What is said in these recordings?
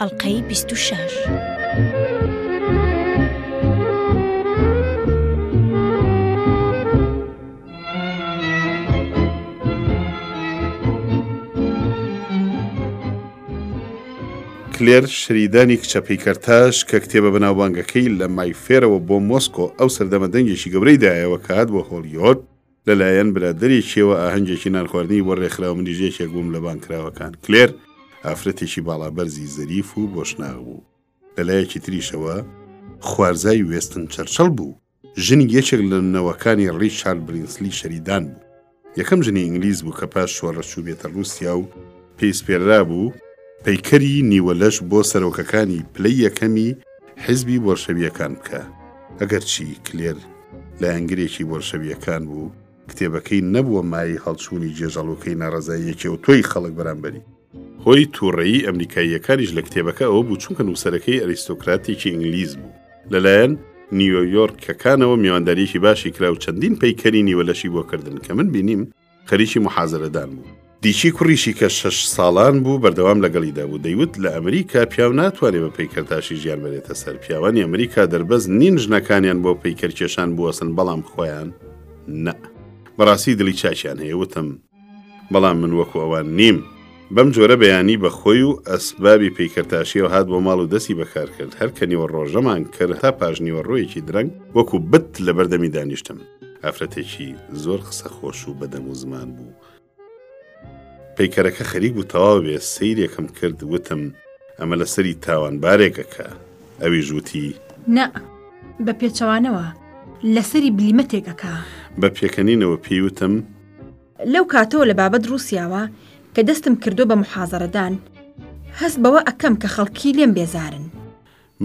ئەڵقەی بیست و شەش. کلێر شریدانی کچە پیکەرتاش کە کتێبە بەناوبانگەکەی لە مای فێرەوە بۆ مۆسکۆ ئەو سەردەمە دەنگێکی گەورەی دایەوە کات بۆ هۆلیۆت لەلایەن برادەرێکیەوە ئاهەنگێکی نانخواردنی بۆ ڕێکخراو منیش یەکێک بووم لە بانگکراوەکان. کلێر ئافرەتێکی باڵابەرزی زەریف و بۆشناغ بوو. لەلایەکی تریشەوە خوارزای وێستن چەرچڵ بوو، ژنی یەکێک لە نەوەکانی ڕیچارد برینسلی شەریدان بوو. یەکەم ژنی ئینگلیز بوو کە پاش شۆڕش چووبێتە ڕووسیا و پێی سپێررابوو پەیکەری نیوەلەش بۆ سەرۆکەکانی پلەی یەکەمی حیزبی بۆلشەویەکان بکە. ئەگەر چی کلێر لایەنگرێکی بۆلشەویەکان بوو، کتێبەکەی نەبووە مایەی هەڵچوونی جێژەڵوکەی ناڕەزایی یەکێوتۆی خەڵک بەرامبەری. هۆی تووڕەیی ئەمریکاییەکانیش لە کتێبەکە ئەوە بوو چونکە نووسەرەکەی ئەریستۆکراتێکی ئینگلیز بوو، لەلایەن نیۆیۆرکەکانەوە میوانداریەکی باشی کرا و چەندین پەیکەری نیوەلەشی بۆ کردن، کە من بینیم، خەریکی موحازەرەدان بوو. دیکی کوڕیشی کە شەش ساڵان بوو بەردەوام لەگەڵیدا بوو دەیوت لە ئەمریکا پیاو ناتوانێت بە پەیکەرتاشی ژیان بەرێتە سەر پیاوانی ئەمریکا دەربەز نین ژنەکانیان بۆ پەیکەرکێشان بوەسن بەڵام خۆیان نە بەڕاستی دڵی چاکیان هەیە وتم بەڵام من وەکو ئەوان نیم. بەم جۆرە بەیانی بە خۆی و ئەسبابی پیکەرتاشیەوە هات بۆ ماڵ و دەستی بەکار کرد هەر کە نیوە ڕۆژەمان کرد تا پاش نیوە ڕۆیەکی درەنگ وەکو بت لە بەردەمی دانیشتم ئافرەتێکی زۆر قسە خۆش و بەدەم و زمان بوو پیکەرەکە خەریک بوو تەواو بێ سیرێکم کرد وتم ئەمە لەسەری تاوانبارێکەکە ئەوی ژووتی نە بە پێچەوانەوە لەسەری بلیمەتێکەکە بە پێکەنینەوە پێیوتم لەو کاتەوە لە بابەت روسیاوە کە دەستم کردوە بە موحازەرەدان هەست بەوە ئەکەم کە خەڵکی لێم بێزارن.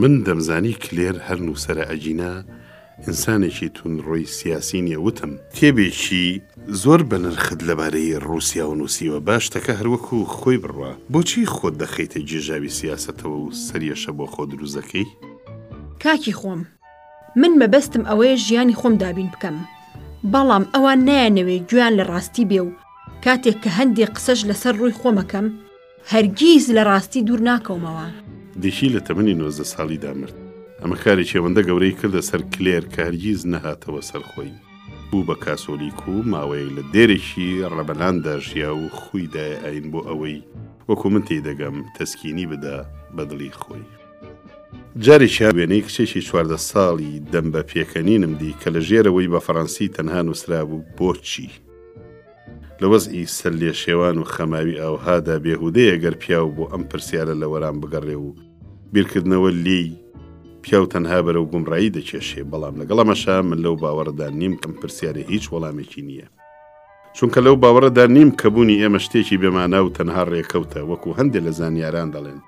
من دەمزانی کلێر هەر نوسەرە ئەگینا ئینسانێکی توندڕۆی سیاسی نیە وتم. کتێبێکی زۆر بەنرخت لەبارەی روسیاوە نوسیوە با شتەکە هەر وەکو خۆی بڕوا بۆچی خۆت دەخەیتە گێژاوی سیاسەتەوە و سەریەشە بۆ خۆ دروست دەکەی؟ کاکی خۆم من مەبەستم ئەوەیە ژیانی خۆم دابین بکەم بەڵام ئەوان نایانەوێ گویان لە ڕاستی بێ و کاتێک کە هەندێک قسەش لەسەر ڕووی خۆمەکەم هەرگیز لە ڕاستی دوور ناکەومەوە. دیکی لە تەمەنی نۆزدە ساڵیدا مرد. ئەمە کارێکی ئەوەندە گەورەی کردە سەر کلێر کە هەرگیز نەهاتەوە سەر خۆی. بوو بە کاسۆلیک و ماوەیەک لە دێرێکی ڕەبەلانددا ژیا و خووی دایە ئایین بۆ ئەوەی، وەکوو من تێیدەگەم، تەسکینی بدا بە دڵی خۆی. جارێکی هەر وێنەی کچێکی چواردە ساڵی دەم بە پێکەنینم دی کە لە ژێرەوەی بە فەڕەنسی تەنها نووسرابوو بۆچی. لە وەزعی سەر لێ شێوان و خەماوی ئاوهادا بێهودەیە گەر پیاو بۆ ئەم پرسیارە لە وەرام بگەڕێ و بیرکردنەوە لێی پیاو تەنها بەرەو گومڕایی دەکێشێ بەڵام لەگەڵ ئەمەشا من لەو باوەڕدا نیم کەم پرسیارێ هیچ وەڵامێکی نییە. چونکە لەو باوەڕدا نیم کە بوونی ئێمە شتێکی بێمانا و تەنها ڕێکەوتە وەکو هەندێ لە زانیاران دەڵێن.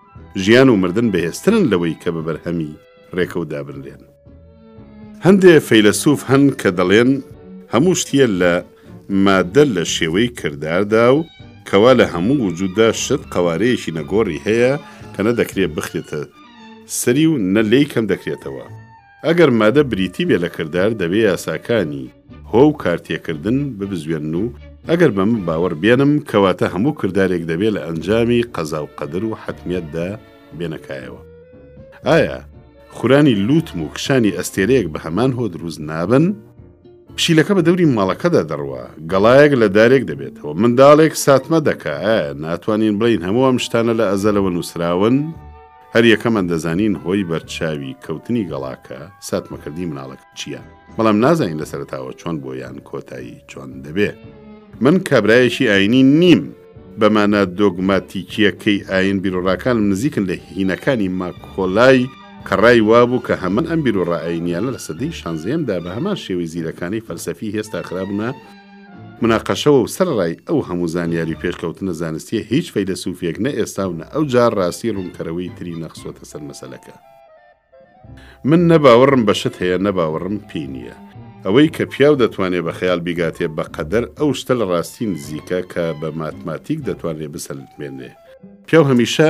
ژیان و مردن بەهێزترن لەوەی کە بە بەرهەمی رێکەوت دابنرێن. هەندێ فەیلەسوف هەن کە دەڵێن هەموو شتیە لە مادە لە شێوەی کرداردا و کەوا لە هەموو وجوددا شت قەوارەیەکی نەگۆڕی هەیە کە نە دەکرێ بخرێتە سەری و نە لێی کەم دەکرێتەوە. ئەگەر مادە بریتی بێ لە کردار دەبێ یاساکانی هۆ و کارتێکردن ببزوێنن و ئەگەر بەمە باوەڕ بێنم کەواتە هەموو کردارێک دەبێ لە ئەنجامی قەزا و قەدر و حەتمیەتدا بێنە کایەوە. ئایا خورانی لووتم و کشانی ئەستێرەیەک بە هەمان هۆ دروست نابن؟ پشیلەکە بە دەوری ماڵەکەدا دەڕوا، گەڵایەک لە دارێک دەبێتەوە، منداڵێک ساتمە دەکا، ئایا ناتوانین بڵێین هەموو ئەم شتانە لە ئەزەلەوە نووسراون؟ هەر یەکەمان دەزانین هۆی بەرچاوی کەوتنی گەڵاکە ساتمەکردنی مناڵەکە چیە بەڵام نازانین لە سەرەتاوە چۆن بۆ یان کۆتایی چۆن دەبێ من کابرایەکی ئاینی نیم بەمانە دۆگماتیکیەکەی ئاین بیروڕاکانم نزیکن لە هینەکانی ماکۆلای کە ڕای وابوو کە هەمان ئەم بیروڕا ئاینیانە لە سەدەی شانزەیەمدا بە هەمان شێوەی زیرەکانەی فەلسەفی هێستا خرابنە مناقەشە و سەرەڕای ئەو هەموو زانیاری و پێشکەوتنە زانستییە هیچ فەیلەسوفێک نە ئێستا و نە ئەوجار ڕاستی ڕوونکەرەوەی تری نەخستۆتە سەر مەسەلەکە. من نە باوەڕم بە شت هەیە نە باوەڕم پێی نییە. ئەوەی کە پیاو دەتوانێ بە خەیاڵ بیگاتێ بە قەدەر ئەو شتە لە ڕاستی نزیکە کە بە ماتماتیک دەتوانرێ بسەلمێنرێ. پیاو هەمیشە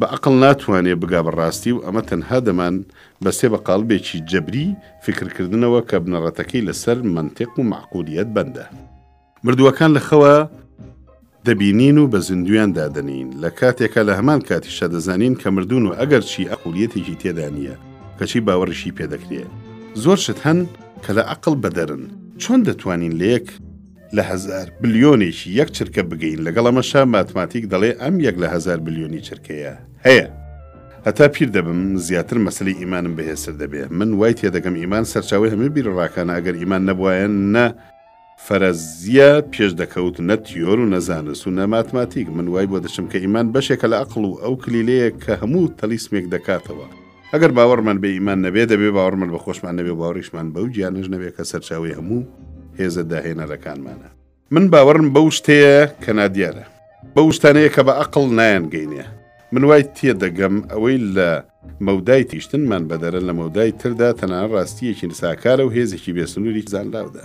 بە ئەقڵ ناتوانێ بگا بە ڕاستی و ئەمە تەنها دەمان بەستێ بە قاڵبێکی جەبری فیکر کردنەوە کە بنەڕەتەکەی لە سەر مەنتیق و مەعقولیەت بەندە. مردووەکان لە خەوا دەبینین و بە زیندوویان دادەنێین لە کاتێکا لە هەمان کاتیشدا دەزانین کە مردوون و ئەگەر چی ئەقولیەتێکی تێدا نیە کەچی باوەڕیشی پێ دەکرێ. زۆر شت هەن کە لە ئەقڵ بەدەرن چۆن دەتوانین لە یەک. لە هەزار بلیۆنێکی یەک چرکە بگەین، لەگەڵ ئەمەشا ماتماتیک دەڵێ ئەم یەک لە هەزار بلیۆنی چرکەیە هەیە. هەتا پیر دەبم زیاتر مەسەلەی ئیمانم بەهێزتر دەبێ. من وای تێدەگەم ئیمان سەرچاوەی هەموو بیروڕاکانە، ئەگەر ئیمان نەبوایە نە فەرەزییە پێش دەکەوت، نە تیۆر و نە زانست و نە ماتماتیک. من وای بۆ دەچم کە ئیمان بەشێکە لە ئەقڵ و ئەو کلیلەیە کە هەموو تەلیسمێک دەکاتەوە. ئەگەر باوەڕمان بە ئیمان نەبێ دەبێ باوەڕمان بە خۆشمان نەبێ و باوەڕیشمان بەو گیانەش نەبێ کە سەرچاوەی هەموو هێزە داهێنەرەکانمانە. من باوەڕم بەو شتەیە کە نادیارە. بەو شتانەیە کە بە ئەقڵ نایانگەینێ. من وای تێ دەگەم ئەوەی لە مەودای تیشتنمان بەدەرە لە مەودای تردا تەنانەت ڕاستییەکی ساکارە و هێزێکی بێسنووری زانراودە.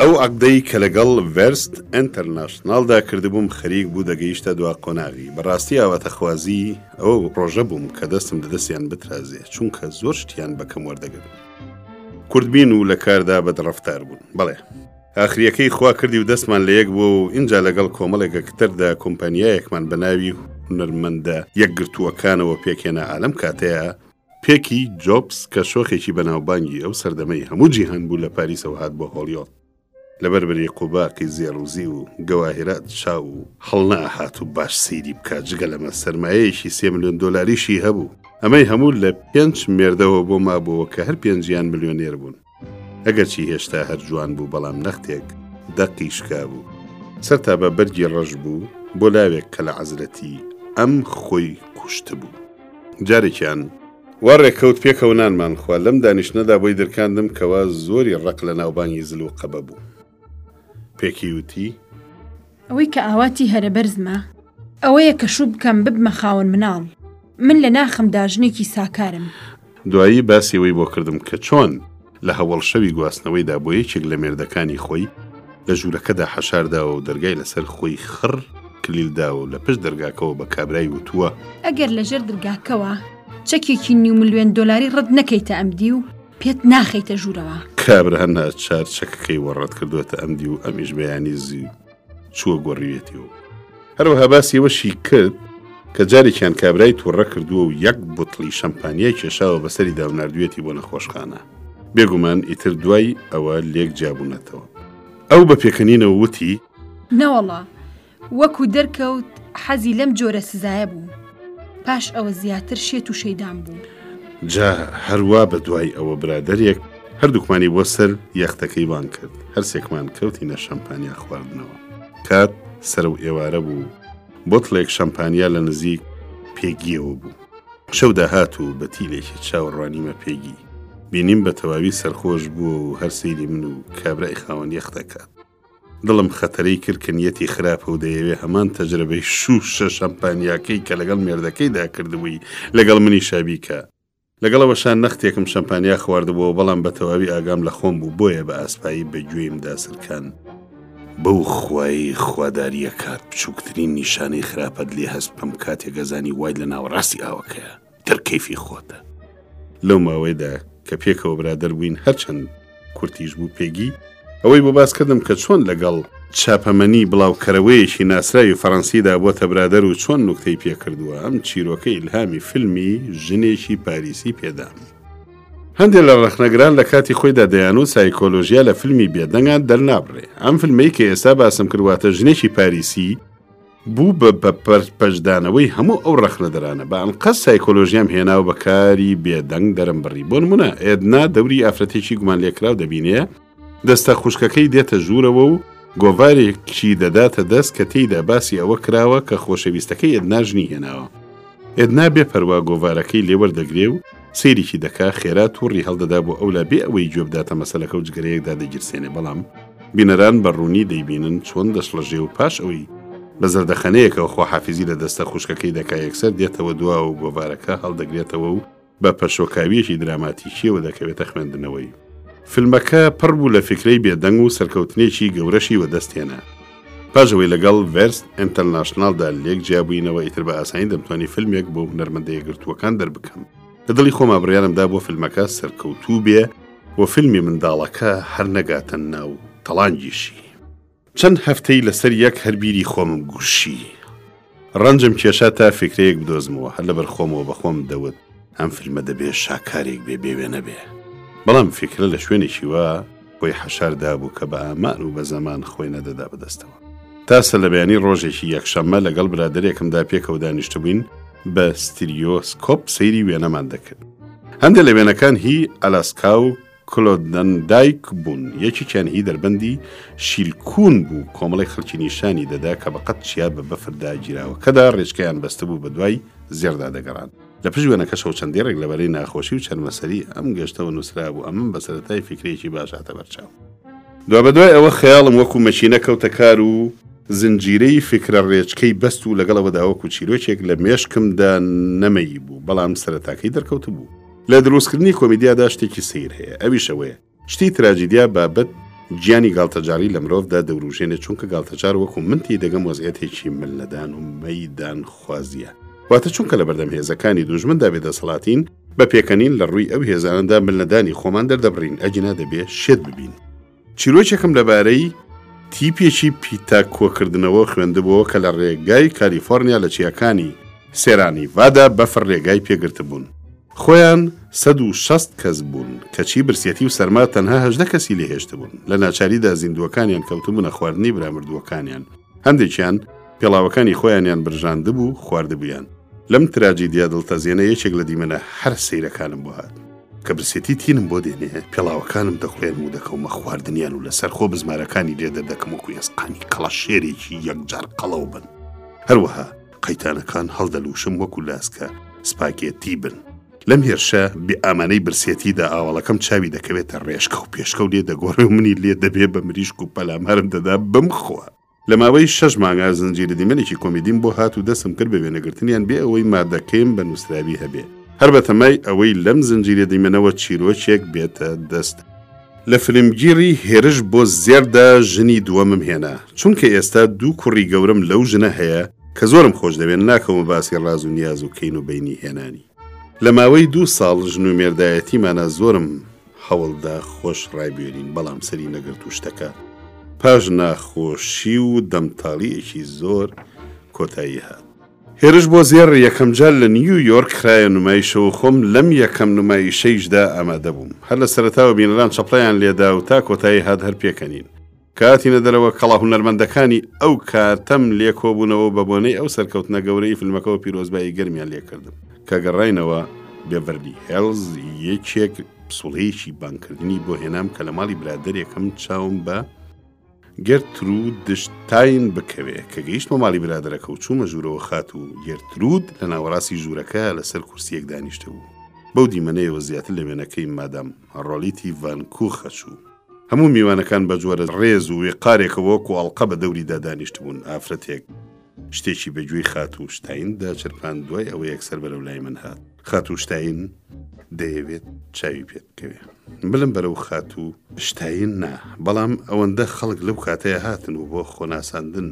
ئەو عەقدەی کە لەگەڵ ڤێرست ئێنتەرناشناڵدا کردبووم خەریک بوو دەگەیشتە دوا قۆناغی، بەڕاستی ئاواتەخوازی ئەو ڕۆژە بووم کە دەستم لە دەستیان بترازێ، چونکە زۆر شتیان بە کەم وەردەگرت. کورتبین و لە کاردا بەدڕەفتار بوون. بەڵێ. ئاخرییەکەی خوا کردی و دەستمان لە یەک بووە و ئینجا لەگەڵ کۆمەڵێک ئەکتەردا کۆمپانیایەکمان بە ناوی هونەرمەندە یەکگرتووەکانەوە پێکهێنا ئا لەم کاتەیا پێکی جۆبس کە شۆخێکی بەناوبانگی ئەو سەردەمەی هەموو جیهان بوو لە پاریسەوە هات بۆ هۆڵیۆد. لەبەر بەری قوباقی زێڕ و زیو و گەواهیرات چاو هەڵنەئەهات و باش سەیری بکا، جگە لەمە سەرمایەیەکی سێ ملیۆن دۆلاریشی هەبوو. ئەمەی هەموو لە پێنچ مێردەوە بۆ مابۆوە کە هەر پێنجیان ملیۆنێر بوون. ئەگەرچی هێشتا هەر جوان بوو بەڵام نەختێک دەقی شکا بوو سەرتا بە بەرگی ڕەش بوو بۆ لاوێک کە لە عەزرەتی ئەم خۆی کوشت بوو جارێکیان وا ڕێکەوت پێکەوە نانمان خوا لەم دانیشتنەدا بۆی درکاندم کەوا زۆری ڕق لە ناوبانگی زل و قەبە بوو. پێکی وتی. ئەوەی کە ئاواتی هەرە بەرزمە. ئەوەیە کە شوو بکەم ببمە خاوەن مناڵ. من لە ناخمدا ژنێکی ساکارم. دوایی باسی ئەوەی بۆ کردم کە چۆن لە هەوەڵ شەوی گواستنەوەیدا بۆ یەکێک لە مێردەکانی خۆی لە ژوورەکەدا حەشار داوە و دەرگای لەسەر خۆی خڕ کلیل داوە و لە پشت دەرگاکەوە بە کابرای وتووە. ئەگەر لە ژێر درگاکەوە چەکێکی نیو ملوێن دۆلاری ڕەت نەکەیتە ئەم دیو، پێت ناخیتە ژوورەوە کابرا ناچار چەکەکەی وەڕەت کردوێتە ئەم دی و ئەمیش بەیانی زی چووە گۆڕیوێتی و هەروەها باسیەوەشی کرد کە جارێکیان کابرای تووڕە کردووە و یەک بتڵی شەمپانیای کێشاوە بەسەری داوناردوێتی بۆ نەخۆشخانە بێگومان ئیتر دوای ئەوە لێک جیابوونەتەوە ئەو بە پێکەنینەوە وتی نەوەڵا وەکو دەرکەوت حەزی لەم جۆرە سزایە بوو. پاش ئەوە زیاتر شێت و شەیدام بوو. جا هەروا بە دوای ئەوە برادەرێک هەردووکمانی بۆ سەر یەختەکەی وان کرد. هەرسێکمان کەوتینە شەمپانیا خواردنەوە. کات سەرەو ئێوارە بوو. بۆتڵێک شەمپانیا لە نزیک پێگییەوە بوو. شەو داهات و بە تیلێکی چاو روانیمە پێگی. بینیم بە تەواوی سەرخۆش بووە و هەر سەیری من و کابرای خاوەن یەختەکە. دڵم خەتەرەی کرکنیەتی خراپە و دەیەوێ هەمان تەجرەبەی شووشە شەمپانیاکەی کە لەگەڵ مێردەکەیدا کردبووی لەگەڵ منیشا بیکا. لەگەڵەوەشا نەختێکم شەمپانیا خواردبووەوە بەڵام بە تەواوی ئاگام لە خۆم بوو بۆیە بە ئاسپایی بە گوێیمدا سرکان. بەو خوایەی خوادارییەکات بچووکترین نیشانەی خراپەت لێ هەست بکەم کاتێک ئەزانی وای لە ناوەڕاستی ئاوەکەیە. تر کەیفی خۆتە. لەو ماوەیدا کە پێکەوە برادەر بووین هەرچەند کورتیش بوو پێگی ئەوەی بۆ باس کردم کە چۆن لەگەڵ چاپەمەنی بڵاوکەرەوەیەکی ناسراوی فەرەنسیدا بۆتە برادەر و چۆن نوکتەی پێ کردووە ئەم چیرۆکە ئیلهامی فیلمی ژنێکی پاریسی پێدام. هەندێ لە ڕەخنەگران لە کاتی خۆیدا دەیانوت سایکۆلۆژیا لە فیلمی بێدەنگان دەرنابڕێ ئەم فیلمەی کە ئێستا باسم کرد واتە ژنێکی پاریسی بوو بە بە پەرپەشدانەوەی هەموو ئەو ڕەخنەدەرانە بە ئەنقەست سایکۆلۆژیام هێناو بە کاری بێدەنگ دەرم بڕی بۆ نمونە ئێدنا دەوری ئافرەتێکی گومان لێکراو دەبینێ دەستە خوشکەکەی دێتە ژوورەوە و گۆڤارێکی دەداتە دەست کە تێیدا باسی ئەوە کراوە کە خۆشەویستەکەی ئێدنا ژنی هێناوە ئێدنا بێ پەروا گۆڤارەکەی لێوەردەگرێ و سەیرێکی دەکا خێرا توڕی هەڵدەدا بۆ ئەولا بێ ئەوەی گوێ بداتە مەسەلەکە و جگەرەیەکدا دەگیرسێنێ بەڵام بینەران بە ڕوونی دەیبینن چۆن دەشڵەژێ و پاش ئەوەی بە زەردەخەنەیەکەوە خواحافیزی لە دەستە خوشکەکەی دەکا یەکسەر دێتەوە دواوە و گۆڤارەکە هەڵدەگرێتەوە و بە پەشۆکاوییەکی دراماتیکییەوە دەکەوێتە خوێندنەوەی. فیلمەکە پڕ بوو لە فیکرەی بێدەنگ و سەرکەوتنێکی گەورەشی وەدەست هێنا. پاش ئەوەی لەگەڵ ڤێرست ئێنتەرناشناڵدا لێک جیا بووینەوە ئیتر بە ئاسانی دەمتوانی فیلمێک بۆ هونەرمەندە یەکگرتووەکان دەربکەم. لە دڵی خۆما بڕیارم دا بۆ فیلمەکە سەرکەوتوو بێ و فیلمی منداڵەکە هەر نەگاتە ناو تەڵانگیشی چەند هەفتەی لەسەر یەک هەر بیری خۆمم گوشی ڕەنجم کێشا تا فکرەیەک بدۆزمەوە هەر لەبەر خۆمەوە بەخۆم دەوت ئەم فیلمە دەبێ شاکارێک بێ بێوێنە بێ بەڵام فکرە لە شوێنێکی وا بۆی حەشار دابوو کە بە ئامار و بە زەمان خۆی نەدەدا بەدەستەوە. تاسە لە بەیانی ڕۆژێکی یەکشەممە لەگەڵ برادەرێکمدا پێکەوە دانیشتبووین بە ستیریۆسکۆپ سەیری وێنەمان دەکرد. هەندێ لە وێنەکان هی ئەلاسکا و کلۆدەندایک بوون، یەکێکیان هی دەربەندی شیلکوون بوو، کۆمەڵێک خەڵکی نیشانی دەدا کە بەقەت چیا بە بەفر داگیراوەکەدا ڕێچکەیان بەستبوو بەدوای زێڕدا دەگەڕان. لە پشت وێنەکەشەوە چەند دێڕێک لەبەرەی ناخۆشی و چەرمەسەری ئەم گەشتەوە نووسرابوو، ئەمەم بە سەرەتای فیکرەیەکی باش هاتە بەرچاو. دوابەدوای ئەوە خەیاڵم وەکوو مەکینە کەوتە کار و زنجیرەی فیکرە ڕێچکەی بەست و لەگەڵ ئەوەدا وەکوو چیرۆکێک لە مێشکمدا نەمەییبوو، بەڵام سەرەتاکەی دەرکەوتبوو. لە درووستکردنی کۆمیدیادا شتێکی سەیر هەیە، ئەویش ئەوەیە، شتی تراجیدیا بابەت گیانی گاڵتەجاڕی لە مرۆڤدا دەوروژێنێت چونکە گاڵتەجار وەکو من تی دەگەم وەزعەتێکی ملنەدان و مەیدان خوازیە واتە چونکە لە بەردەم هێزەکانی دوژمندا بێ دەسەڵاتین بە پێکەنین لە ڕووی ئەو هێزانەدا ملنەدانی خۆمان دەردەبڕین ئەگینا دەبێ شێت ببین چیرۆکێکم لەبارەی تیپێکی پیتا کۆکردنەوە خوێندبووەوە کە لە ڕێگای کالیفۆرنیا لە چیاکانی سێرانی ڤادا بەفر ڕێگای پێگرتبوون خۆیان سەد و شەست کەس بوون، کەچی برسیەتی و سەرما تەنها هەژدە کەسی لێ هێشتبوون، لە ناچاریدا زیندووەکانیان کەوتبوونە خواردنی برا مردووەکانیان، هەندێکیان پێڵاوەکانی خۆیانیان برژاندبوو خواردبوویان، لەم تراجیدیا دڵتەزێنە یەکێک لە دیمەنە هەرە سەیرەکانم بۆ هات. کە برسیەتی تینم بۆ دێنێ، پێڵاوەکانم دەکوڵێنم و دەکەومە خواردنیان و لە سەرخۆ بزمارەکانی لێ دەردەکەم وەکو ئێسقانی کەڵەشێرێکی یەکجار قەڵەو بن، هەروەها قەیتانەکان هەڵدەلووشم وەکو لاسکە سپاگێتی بن. لەم هێرشە بێ ئامانەی برسێتیدا ئاوەڵەکەم چاوی دەکەوێتە ڕێشکە و پێشکەو لێ دەگۆڕێ و منی لێ دەبێ بە مریشک و پەلامارم دەدا بمخوا. لە ماوەی شەش مانگا زنجیرە دیمەنێکی کۆمیدیم بۆ هات و دەستم کرد بە وێنەگرتنیان بێ ئەوەی مادەکەیم بە نووسراوی هەبێ. هەر بە تەمای ئەوەی لەم زنجیرە دیمەنەوە چیرۆکێک بێتە دەست. لە فلمگیڕی هێرش بۆ زێڕدا ژنی دووەمم هێنا، چونکە ئێستا دوو کوڕی گەورەم لەو ژنە هەیە کە زۆرم خۆشدەوێن ناکەومە باسی ڕاز و نیاز و کەین و بەینی هێنانی لە ماوەی دوو ساڵ ژن و مێردایەتیمانا زۆرم هەوڵدا خۆش ڕابێنین بەڵام سەری نەگرت و شتەکە پاش ناخۆشی و دەمتاڵیەکی زۆر کۆتایی هات. هێرش بۆ زێڕ یەکەمجار لە نیو یۆرک خرایە نمایشەوە و خۆم لەم یەکەم نمایشەیشدا ئامادە بووم. هەر لە سەرەتاوە بینەران چەپڵەیان لێ دا و تا کۆتایی هات هەر پێکەنین. کە هاتینە دەرەوە کەڵە هونەرمەندەکانی ئەو کاتەم لێ کۆ بوونەوە و بە بۆنەی ئەو سەرکەوتنە گەورەی فیلمەکەوە پیرۆزبایی گەرمیان لێ کردم. کە گەڕاینەوە بێڤەرلی هێڵز یەکێک پسوڵەیەکی بانگکردنی بۆ هێنام کە لە ماڵی برادەرێکم چاوم بە گێرتروود دشت تاین بکەوێ کە گەیشتمە ماڵی برادەرەکە و چوومە ژوورەوە خات و گێرتروود لە ناوەڕاستی ژوورەکە لەسەر کورسیەک دانیشتە بوو بەو دیمەنەیەوە زیاتر لە وێنەکەی مادام ڕۆلیتی ڤانکوخە چوو هەموو میوانەکان بە جۆرە ڕێز و وێقارێکەوە کۆ ئەڵقە بە دەوریدا دانیشتبوون ئافرەتێک شتێکی بە گوێی خاتوو شتاین داچرپان دوای ئەوە یەکسەر بەرەو لای من هات خاتوو شتاین دەیەوێت چاوی پێت بکەوێ بلم بەرەو خاتوو شتاین نا بەڵام ئەوەندە خەڵک لەو کاتەیە هاتن و بۆ خۆناساندن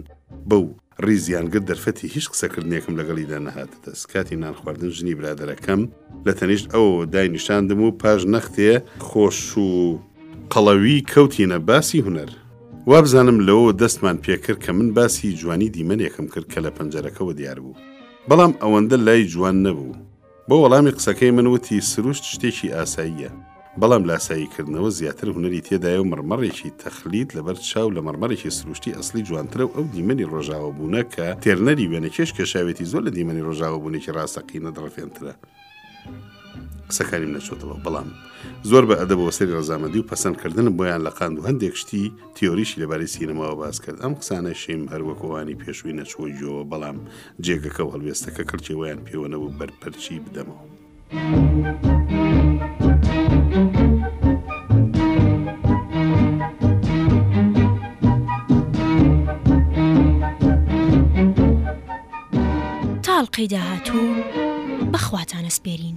بەو ڕیزیانگر دەرفەتی هیچ قسەکردنێکم لەگەڵیدا نەهاتە دەست کاتی نان خواردن ژنی برادەرەکەم لە تەنیشت ئەو دای نیشاندم و پاش نەختێ خۆش و قەڵەوی کەوتینە باسی هوەر وابزانم لەوەوە دەستمان پێکرد کە من باسی جوانی دیمەنێکم کرد کە لە پەنجەرەکەوە دیار بوو. بەڵام ئەوەندە لای جوان نەبوو. بۆ وەڵامی قسەکەی من وتی سروشت شتێکی ئاساییە. بەڵام لاساییکردنەوە زیاتر هونەری تێدایە و مڕمەڕێکی تەخلید لەبەر چاو لە مڕمەڕێکی سروشتی ئەسڵی جوانترە و ئەو دیمەنی ڕۆژاوابوونە کە تێرنەری وێنەکێش کێشاوێتی زۆر لە دیمەنی ڕۆژاوابوونێکی ڕاستەقینە دڕفێنترە. قسەکانیم نەچۆتەوە بەڵام زۆر بە ئەدەبەوە سەری ڕزامەندی و پەسەندکردنم بۆیان لە قاند و هەندێک شتی تیۆریشی لەبارەی سینەماوە باس کرد ئەم قسانە شیم هەروەکۆوانی پێشووی نەچووە جۆوە بەڵام جێگەکە و هەڵوێستەکە کەڵکێوەیان پێوەنەبوو بەرپەرچی بدەمەوە. تاڵقەی داهاتوو بەخواتان ئەسپێرین.